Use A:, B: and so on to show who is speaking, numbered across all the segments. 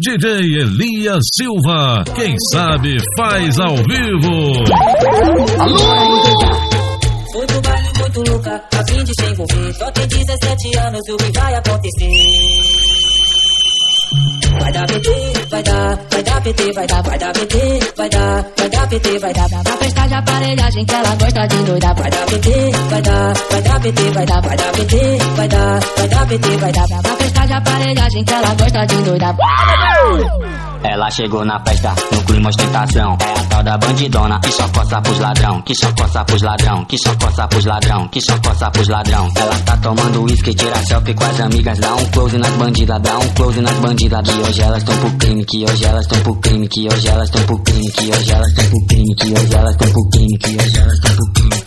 A: DJ Elias Silva, quem sabe faz ao vivo.
B: Alô! Foi pro baile muito louca, a fim de se envolver. Só tem 17 anos, o que vai acontecer? Vai dar PT, vai dar, vai dar PT, vai dar, vai dar PT, vai dar, vai dar PT, vai dar. Na festa de aparelhagem que ela gosta de doidar. Vai dar PT, vai dar, vai dar PT, vai dar, vai dar PT, vai dar, vai dar PT, vai dar. Na festa de aparelhagem que ela gosta de doidar.
C: Ela chegou na festa, no clima ostentação. É a tal da bandidona, que só coça pros ladrão, que só coça pros ladrão, que só coça pros ladrão, que só coça pros ladrão. Ela tá tomando uísque, tira selfie com as amigas, dá um close nas bandidas, dá um close nas bandidas. Que hoje elas tão pro crime, que hoje elas tão pro crime, que hoje elas tão pro crime, que hoje elas tão pro crime, que hoje elas tão pro crime, que hoje elas tão pro crime.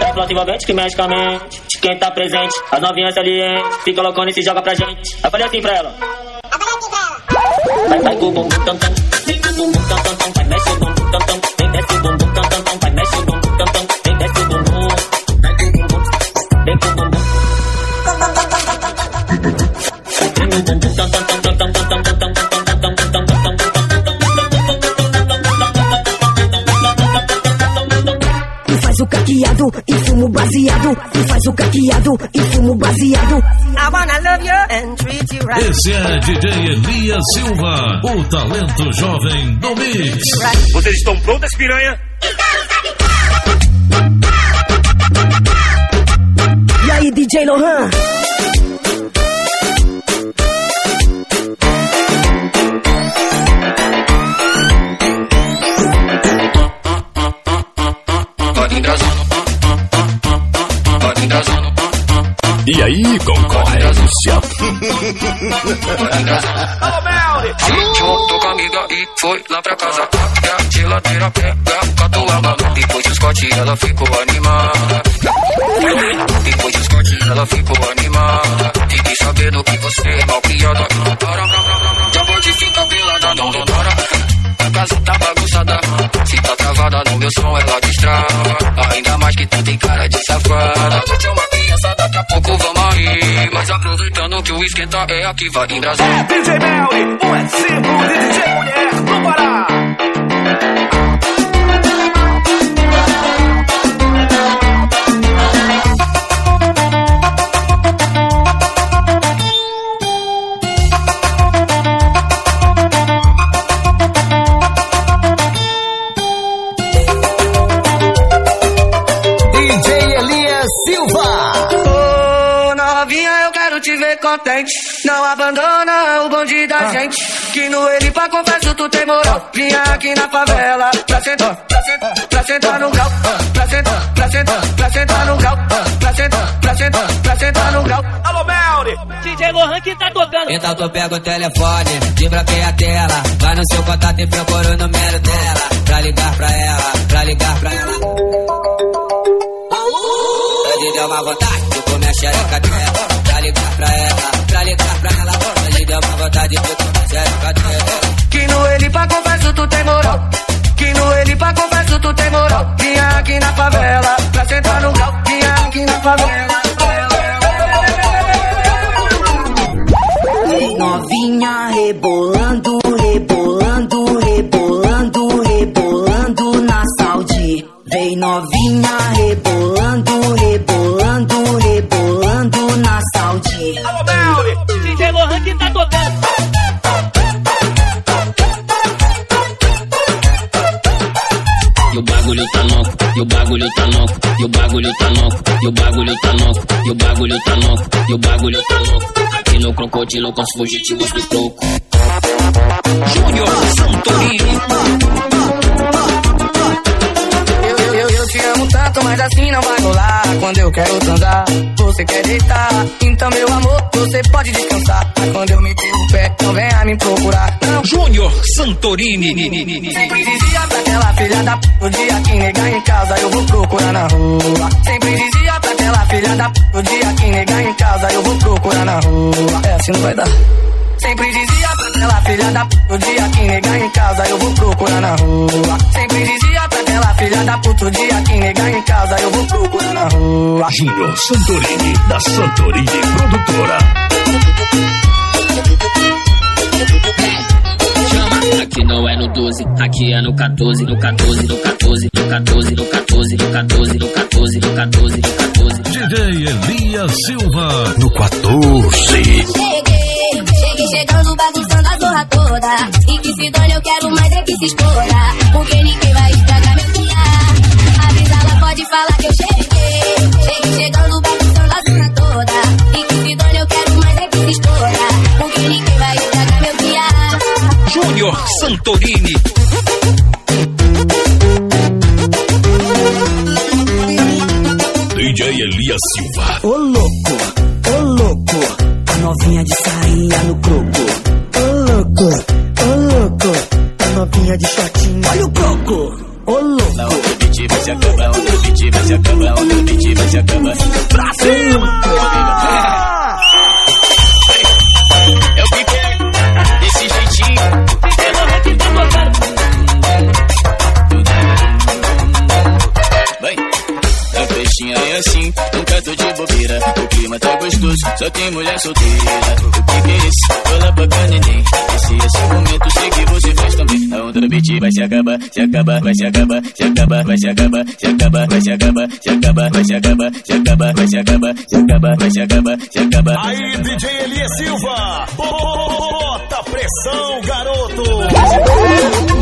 D: É planta envolvente que mexe. Quem tá presente, as novinhas salientes. Fica loucona e se joga pra gente. Eu falei assim pra ela. Vai, vai, bumbum, tam, tam. Vem com bumbum, tam, tam, tam. Vai, mexe o bumbum, tam, tam. Vem, desce o bumbum, tam, tam, tam. Vai, mexe o bumbum, tam, tam. Vem, desce o bumbum. Vai com o bumbum. Vem com o bumbum. Vem o bumbum, tam, tam, tam, tam, tam, tam, tam, tam, tam,
E: faz o caqueado e fumo baseado. E faz o caqueado e fumo baseado.
B: I wanna love you
A: Esse é DJ Elias Silva, o talento jovem do Mix.
F: Vocês estão prontas, piranha?
E: E aí, DJ Lohan?
G: Junto com a amiga e foi lá pra casa. E a geladeira pega catuaba. Depois do Scott ela ficou animada. Depois do Scott ela ficou animada. Fiquei sabendo que você é mal criada. Já pode ficar pelada, não demora. A casa tá bagunçada. Se tá travada no meu som, ela distrai. Ainda mais que tu tem cara de safada. Tu é uma criança, daqui a pouco vamos Mas aproveitando que o esquenta é aqui, vai em Brasília.
F: DJ Melly, um exemplo de DJ mulher no
B: contente. Não abandona o bonde da gente. Que no ele pra confesso tu tem moral. Vinha aqui na favela pra sentar, pra sentar, pra sentar no grau. Pra sentar, pra sentar, pra sentar no grau. Pra sentar, pra sentar, pra sentar no grau.
F: Alô, Melly.
D: DJ Lohan que tá tocando.
C: Então tu pega o telefone, desbloqueia a tela. Vai no seu contato e procura o número dela. Pra ligar pra ela, pra ligar pra ela. Deu uma vontade de comer a xereca dela. Pra ligar pra ela, ligar pra ela. Pode deu uma vontade de dela.
B: Que no ele pra confesso tu tem moral. Que no ele pra confesso tu tem moral. Vinha aqui na favela pra sentar no grau. Vinha aqui na favela.
C: Aqui no crocodilo com os fugitivos do troco.
G: Júnior Santorini. Eu, eu, eu, eu te amo tanto, mas assim não vai rolar. Quando eu quero transar, você quer deitar. Então, meu amor, você pode descansar. Mas quando eu me o pé, não venha me procurar. Não,
H: Júnior Santorini.
G: sempre dizia pra aquela filha da p. O dia que negar em casa, eu vou procurar na rua. Sempre dizia aquela filha da p. O dia que negar em casa, eu vou procurar na rua. É assim não vai dar. Sempre dizia pra aquela filha da puta, o dia que negar em casa eu vou procurar na rua. Sempre dizia pra aquela filha da puta, o dia que negar em casa eu vou procurar na rua.
H: Júnior Santorini, da Santorini Produtora.
I: 14, aqui é no 14, no 14, no 14, no 14, no 14, no 14, no 14, no 14, no 14.
A: DJ Elias Silva.
H: No 14.
J: Cheguei, cheguei chegando, bagunçando a zorra toda. E que se dane, eu quero mais é que se exploda. Porque ninguém vai estragar meu
K: acabar, se acabar, vai se acabar, se acabar, vai se acabar, se acabar, vai se acabar, se acabar, vai se acabar, se acabar, vai se acabar, se acabar, vai se acabar, se acabar.
L: Aí, DJ Elias Silva. Bota pressão, garoto.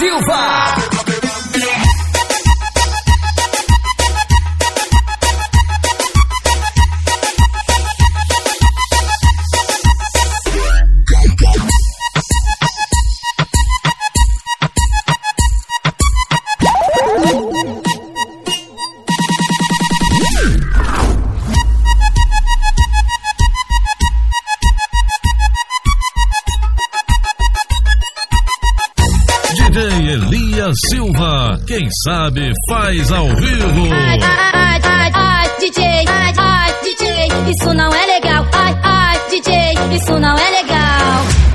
M: Silva.
A: DJ Elias Silva. Quem sabe faz ao vivo.
J: Ai, ai, ai, ai, DJ, ai, ai, DJ, isso não é legal. Ai, ai, DJ, isso não é legal.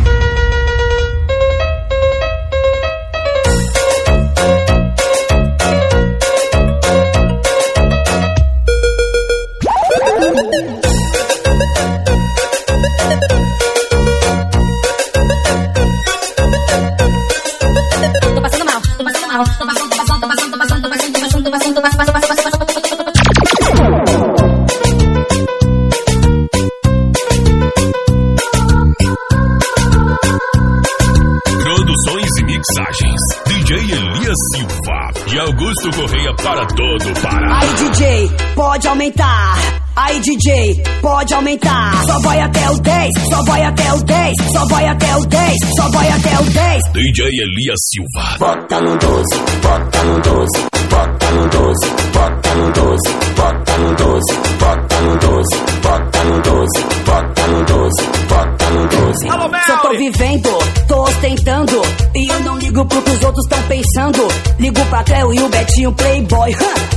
H: DJ,
E: pode aumentar. Só vai até o 10, só vai até o 10, só vai até o 10, só vai até o 10.
H: DJ Elias Silva.
M: Bota no 12, bota no 12, bota no 12, bota no 12, bota no 12, bota no 12, bota no 12, bota no 12, bota no 12.
L: Alô,
E: Só tô vivendo, tô ostentando. E eu não ligo pro que os outros tão pensando. Ligo pra Cleo e o Betinho Playboy.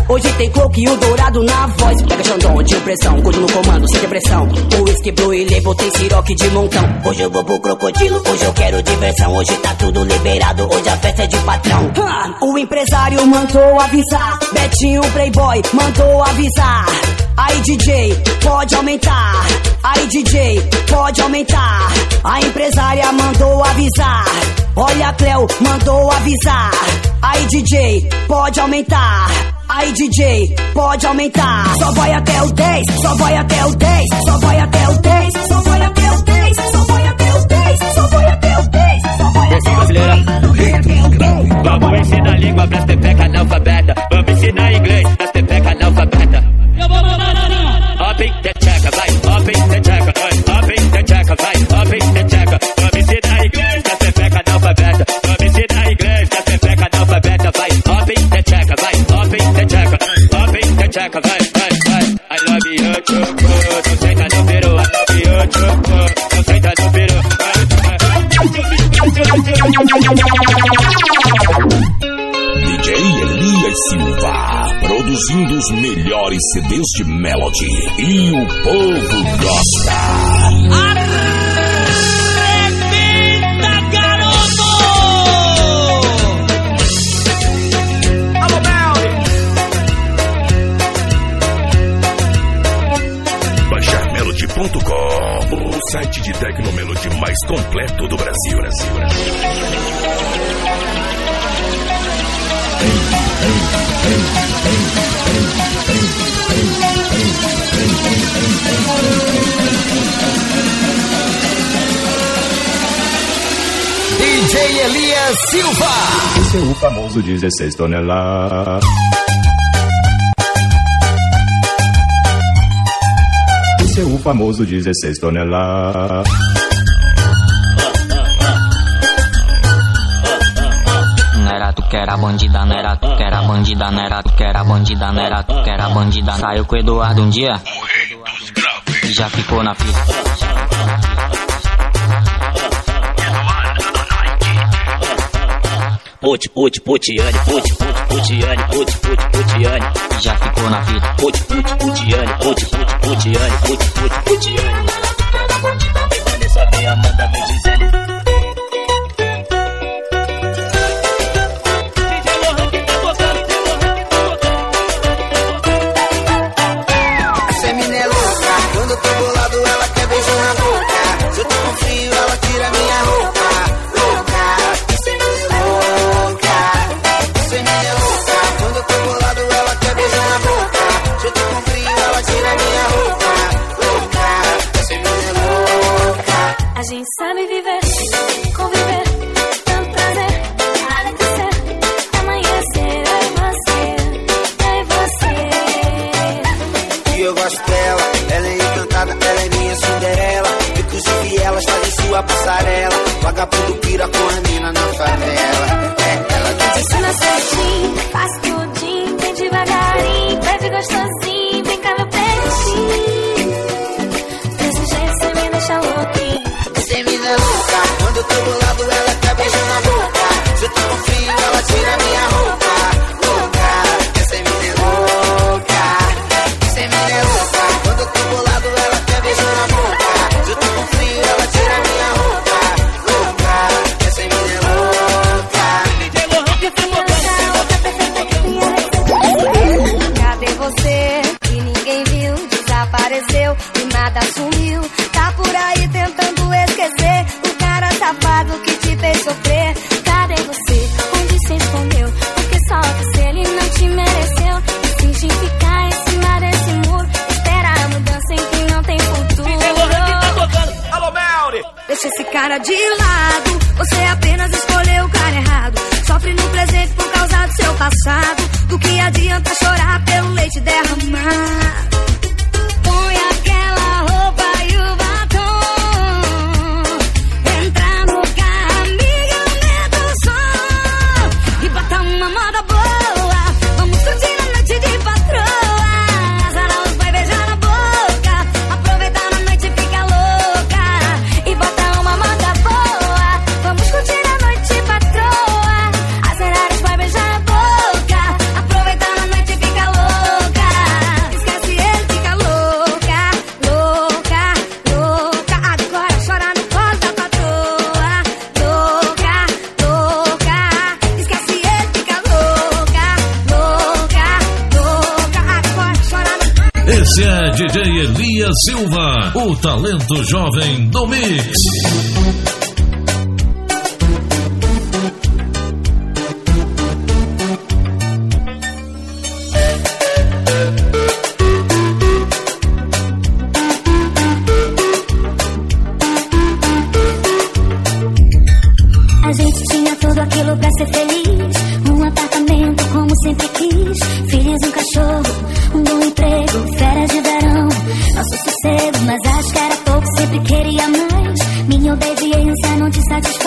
E: Hoje tem coco e o dourado na voz. Pega Xandão de impressão, gordo no comando, sem depressão. O whisky blue e label tem siroque de montão. Hoje eu vou pro crocodilo, hoje eu quero diversão. Hoje tá tudo liberado, hoje a festa é de patrão. O empresário mandou avisar. Betinho Playboy mandou avisar. Aí DJ, pode aumentar. Aí DJ, pode aumentar. A empresária mandou avisar. Olha, Cleo mandou avisar. Aí DJ, pode aumentar. Aí DJ, pode aumentar. Só vai até o 10, só vai até o 10, só vai até o 10, só vai até o 10, só vai até o 10, só vai até o 10, só vai até o 10.
I: brasileira. Vamos vencer.
N: só pras pepeca analfabeta. Vamos ensinar inglês pras pepeca analfabeta. Hop in the checker, vai, vai, checker, vai, checker. Vamos ensinar inglês pras pepeca analfabeta. Vamos ensinar inglês pras pepeca vai, the checker, vai, in the checker, hop in the checker, vai, vai, vai. I love you, choco, não senta no peru, I love you, choco, não senta no peru.
A: DJ Elias Silva, produzindo os melhores CDs de Melody. E o povo gosta.
F: Elias Silva.
O: Esse é o famoso 16 toneladas. Esse é o famoso 16 toneladas.
C: Que era bandida, não era tu que era bandida, não era tu que era bandida, não era tu que era bandida. Saiu com o Eduardo um dia e já ficou na fita.
N: Put, put, putiane, put, put, putiane, put, put, putiane.
C: Já ficou na fita.
N: Put, put, putiane, put, put, putiane, put, put, putiane. Vem Amanda, vem
P: sabe viver, conviver, tanto prazer, acontecer, amanhecer, e você, você.
M: E eu gosto dela, ela é encantada, ela é minha Cinderela. Inclusive elas fazem sua passarela. Vagabundo pira com a mina na favela. É, ela
P: Te
M: diz
P: ensina certinho, faz tudinho, vem devagarinho, pede gostosinho,
M: eu tô bolado ela quer beijar na boca. Se eu frio ela tira minha roupa. Louca, essa mina é louca. Essa mina é louca, quando eu tô bolado ela quer beijar na boca. Se eu frio ela tira minha roupa. Louca, essa mina é louca.
P: Cadê você? Que ninguém viu, desapareceu e nada sumiu.
Q: Talento jovem do Mix. Nosso sossego, mas acho que era pouco, sempre queria mais. Minha obediência não te satisfaz.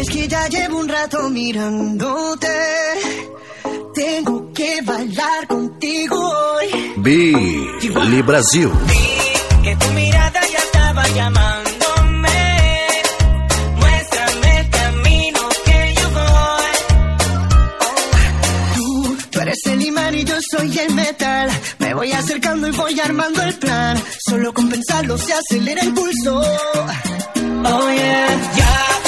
Q: Es que
R: ya llevo un rato mirándote. Tengo que bailar contigo hoy.
S: Bi Brasil.
R: Vi que tu mirada ya estaba llamando. el imán y yo soy el metal. Me voy acercando y voy armando el plan. Solo con pensarlo se acelera el pulso. Oh yeah, ya. Yeah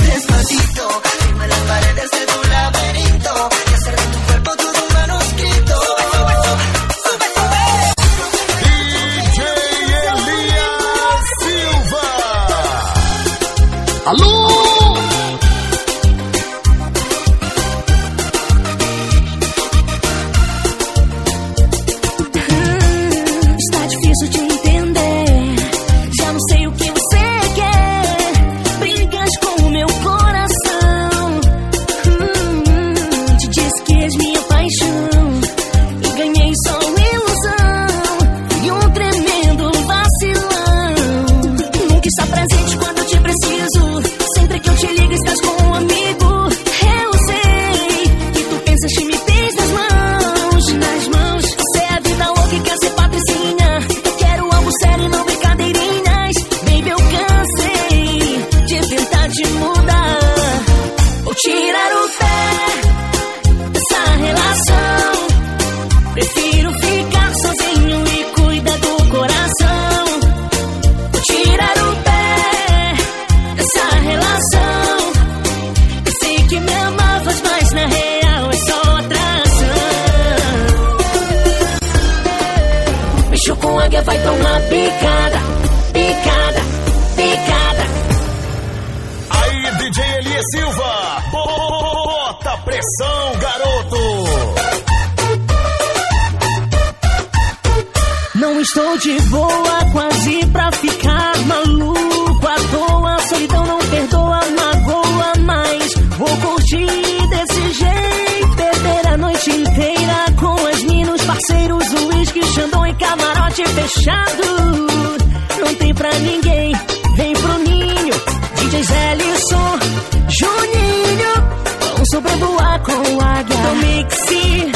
T: camarote fechado. Não tem pra ninguém, vem pro ninho. DJ Ellison, Juninho, vamos sobrevoar com águia. Do Mixi,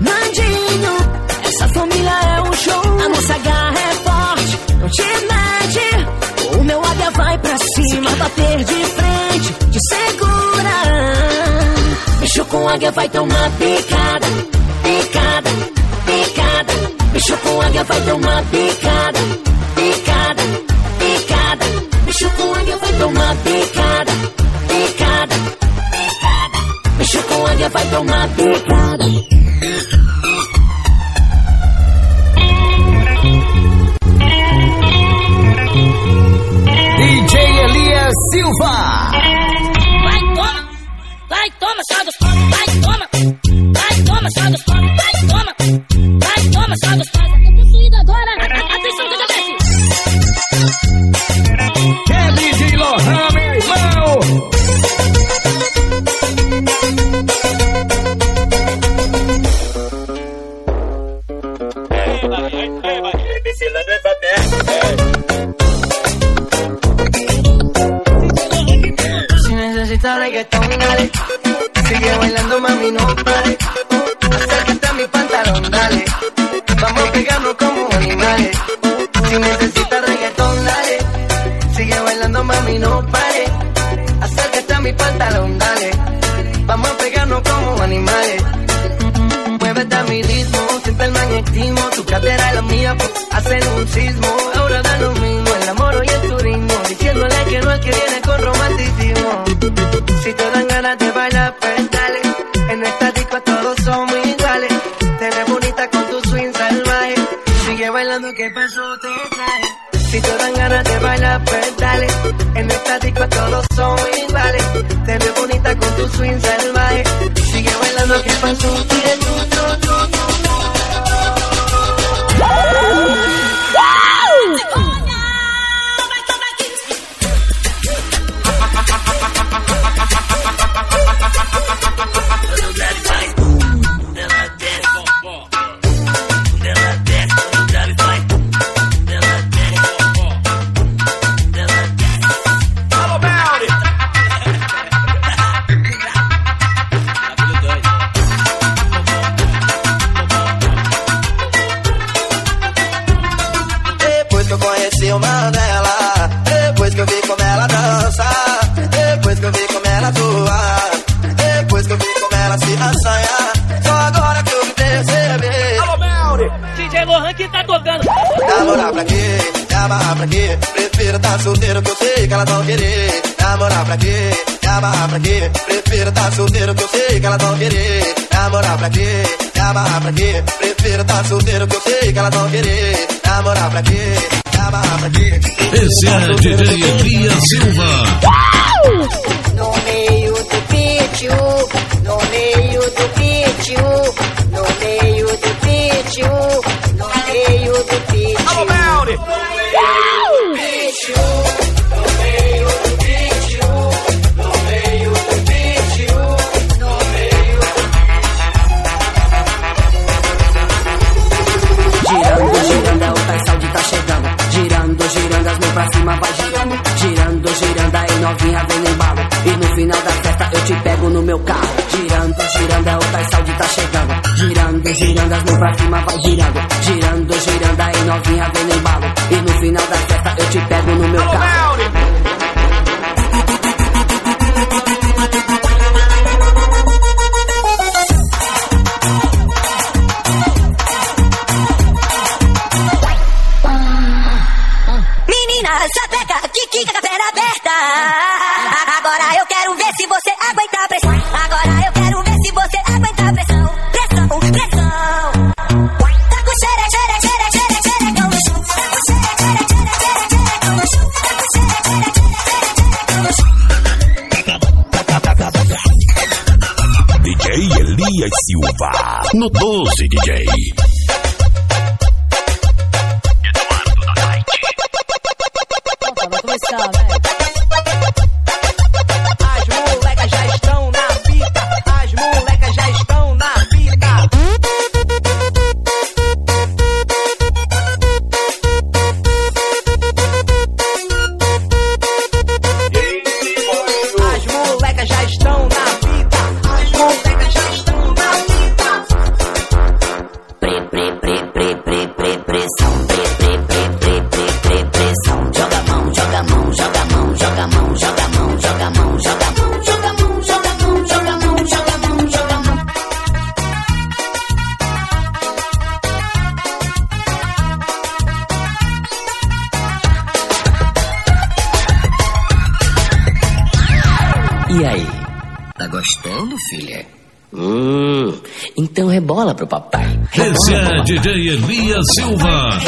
T: Nandinho, essa família é um show. A nossa garra é forte, não te mede. O meu águia vai pra cima, bater de frente, te segura. Bicho com águia vai tomar picada,
U: pues, hacen un sismo. Ahora da lo mismo, el amor y el turismo. Diciéndole que no es que viene con romanticismo. Si te dan ganas de bailar, pues dale. En esta disco todos somos iguales. Te ves bonita con tu swing salvaje. Sigue bailando, que pasó te trae. Si te dan ganas de bailar, pues dale. En esta disco todos somos iguales. Te ves bonita con tu swing salvaje. Sigue bailando, que pasó te
V: Depois solteiro que eu sei que elas vão querer. Namorar pra quê? Me amarrar pra quê? Prefiro tá solteiro que eu sei que elas vão querer. Namorar pra quê? Me amarrar pra quê? Prefiro tá solteiro que eu sei que elas vão querer. Namorar pra quê? Me amarrar pra quê?
E: Esse é DJ Elias Silva.
W: No
S: 12 DJ.
A: DJ Elias Silva.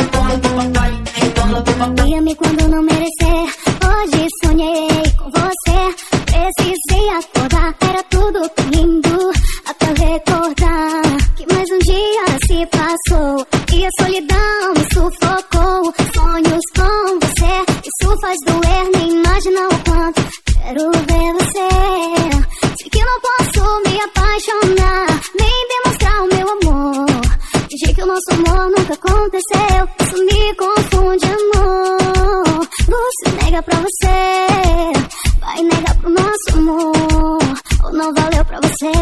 X: Guia-me quando não merecer. Hoje sonhei com você. Precisei acordar, era tudo lindo. Até recordar que mais um dia se passou. E a solidão me sufocou. Sonhos com você, isso faz doer. Nem imagina o quanto quero ver você. Sei que não posso me apaixonar, aconteceu. Isso me confunde, amor. Você nega pra você, vai negar pro nosso amor. Ou não valeu pra você,